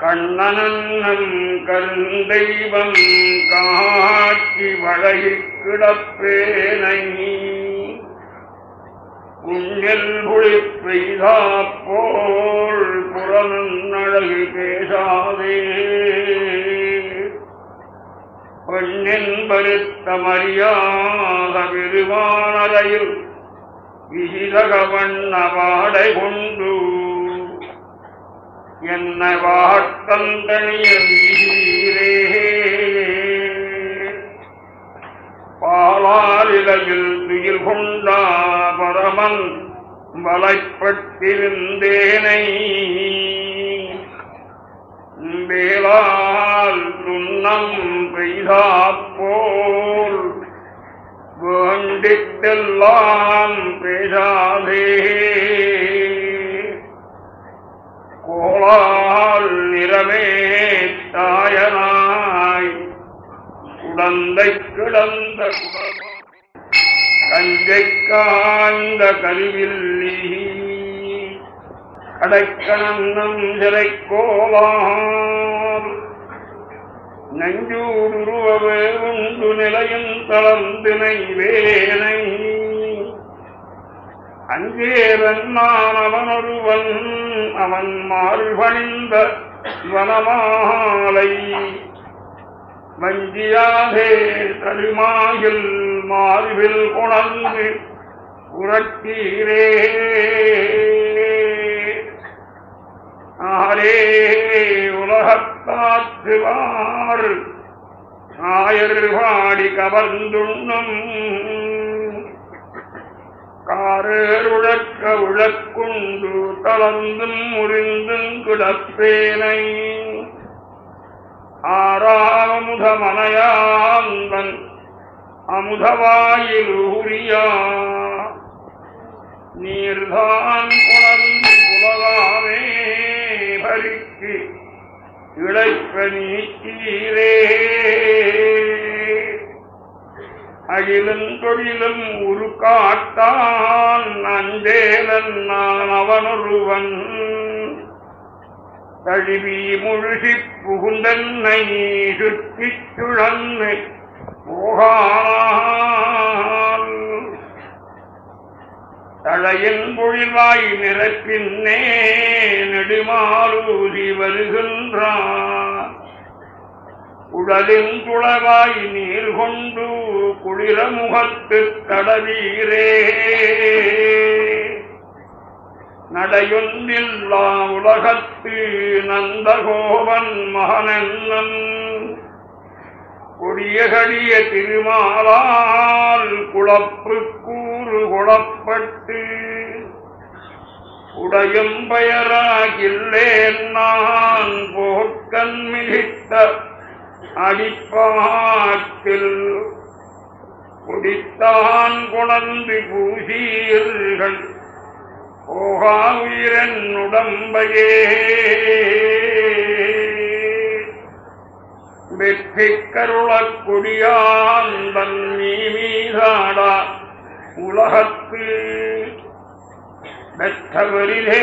கண்ணனன்னம் கருந்தெய்வம் காட்சி வழகிக் கிடப்பேனை குஞ்சல் புளி பெய்தாப்போல் புறநழகு பேசாதே. பெண்ணின் பருத்த மரியாத பெருமானதையில் விசிதக வண்ண பாடை கொண்டு என்ன வாட்டந்தனிய வீரே பாலாலிலையில் துயில் கொண்டா பரமன் வலைப்பட்டிருந்தேனை. வேளால் துன்னம் பெய்தாப்போல் வேண்டிட்டெல்லாம் பேசாதே கலந்த கிடந்த கஞ்சை காய்ந்த கருவில்லி. கடைக்கணன்னம் சிலை கோலாம் நஞ்சூருருவவே உண்டு நிலையும் தளர்ந்தினை வேனை அஞ்சேரன் அவன் மார்பணிந்த வனமாலை. வஞ்சியாதே தருமாயில் மாறிவில் உணர்ந்து உரட்டீரே ஆரே உலகத்தாற்றுவார் ஆயர் வாடி கவர்ந்துண்ணும். காரருழக்க உழக்குண்டு தளர்ந்தும் முறிந்தும் கிடப்பேனை. ஆறாமுதமனையாந்தன் அமுதவாயில் உரியா. நீர்தான் புணர்ந்து புலகாமே பறிக்கு இழைப்ப நீக்கீரே. அகிலும் தொழிலும் உரு காட்டான் அஞ்சேலன் நான் அவனொருவன். தழுவி முழுகி புகுந்தன்னை சுற்றிச் சுழன்னை. போகான் தழையின் பொழிவாய் நிறப்பின்னே நெடுமாலூதி வருகின்றான் உடலின் துளவாய் நீர் கொண்டு குளிரமுகத்து தடவீரே. நடையொன்றில்லா உலகத்து நந்தகோவன் மகனென்னம் கொடியகடிய திருமாலால் குழப்பு கூறு குழப்பட்டு உடையும் பெயராகில்லேன் நான் போர்க்கண் மிகித்த அடிப்பாட்டில் குடித்தான் கொணர்ந்து பூசீர்கள். போகா உயிரன் உடம்பையே. வெற்றி கருளக் கொடியாந்தன் நீ மீதாடா உலகத்து. பெற்றவரிலே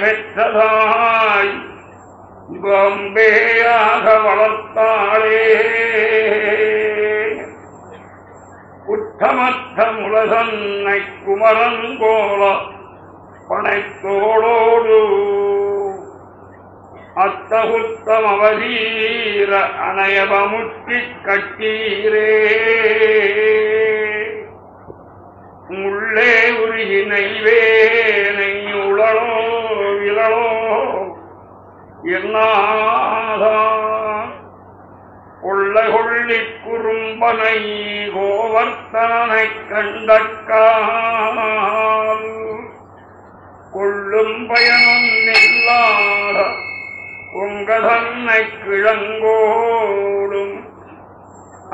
பெற்றதாய் பம்பேயாக வளர்த்தாளே. குற்றமற்ற முலசன்னை குமரன் போல பனைத்தோளோடு அத்தகுத்தம் அவதீர அனயபமுற்றிக் கட்டீரே. முள்ளே உருகி நெய்வேனை உளளோ விழலோ என்னாதான் கொள்ள கொள்ளி குறும்பனை கோவர்த்தனைக் கண்டக்கால் கொள்ளும் பயனொன்னில்லாத உங்கதன்னை கிழங்கோடும்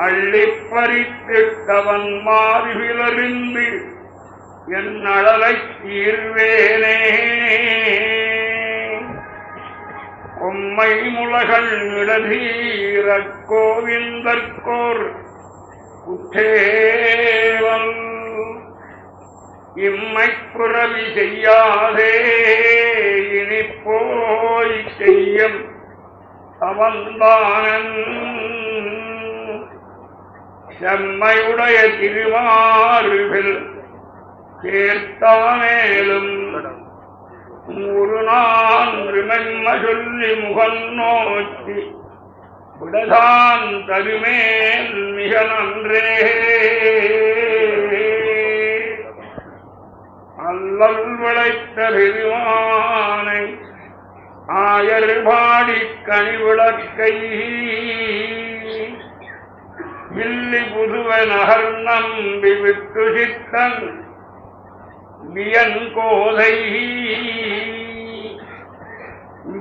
அள்ளிப்பறித்திட்டவன் மாறிவிலறிந்து என் அழலைத் தீர்வேனே உம்மை முலகள் இடதீர கோவிந்தற்கோர் குற்றேவன் இம்மை புறவி செய்யாதே இனி போய் செய்யும் அவன்தானன் செம்மையுடைய திருமாறுகள் சேர்த்தானேலும் ஒரு நான் மென்ம சொல்லி முகன் நோக்கி விடதான் தருமேல் மிக நன்றே. அல்லல் விளைத்த பெருமானை ஆயர் பாடி கனிவிளக்கை வில்லி புதுவ நகர் நம்பி விட்டு சித்தன் வியன் கோதை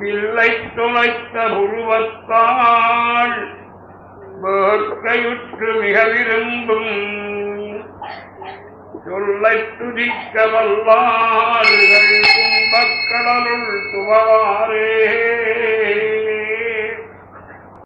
வில்லை துளைத்த உருவத்தாள் வேட்கையுற்று மிக விரும்பும் சொல்லை துதிக்க வல்லார்கள் துன்பக்கடலுள் துவாரே